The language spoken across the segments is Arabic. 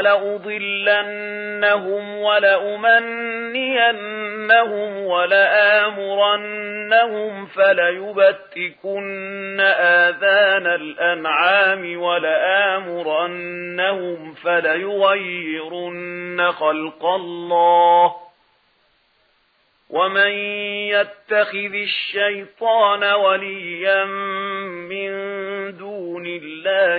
وَلَأُضِلَّنَّهُمْ وَلَأُمَنِّيَنَّهُمْ وَلَآمُرَنَّهُمْ فَلَيُبَتِّكُنَّ آذَانَ الْأَنْعَامِ وَلَآمُرَنَّهُمْ فَلَيُغَيِّرُنَّ خَلْقَ اللَّهِ وَمَن يَتَّخِذِ الشَّيْطَانَ وَلِيًّا مِّن دُونِ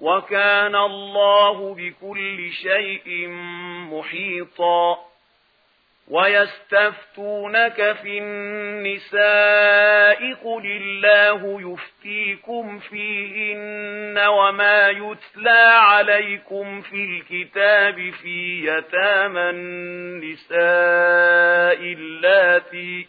وكان الله بكل شيء محيطا ويستفتونك في النساء قل الله يفتيكم فيهن وما يتلى عليكم في الكتاب في يتام النساء اللاتي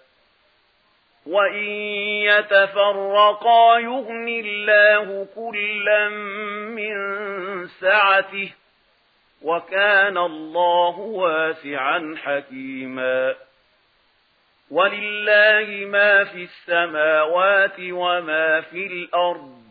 وَإِن يَتَفَرَّقَا يُغْنِ اللَّهُ كُلًّا مِنْ سَعَتِهِ وَكَانَ اللَّهُ وَاسِعًا حَكِيمًا وَلِلَّهِ مَا فِي السَّمَاوَاتِ وَمَا فِي الْأَرْضِ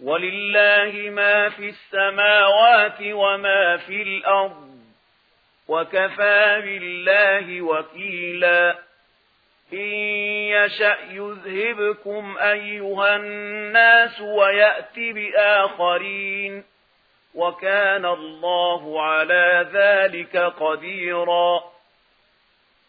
ولله ما في السماوات وما في الأرض وكفى بالله وكيلا إن يشأ يذهبكم أيها الناس وَيَأْتِ بآخرين وكان الله على ذلك قديرا